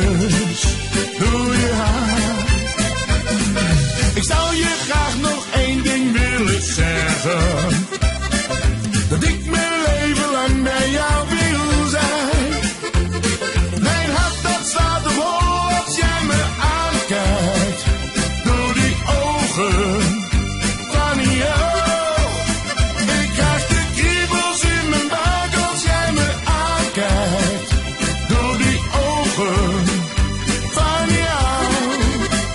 Doe je haar. Ik zou je graag nog één ding willen zeggen. Dat ik mijn leven lang bij jou wil zijn. Mijn hart dat staat op hol als jij me aankijkt. Door die ogen.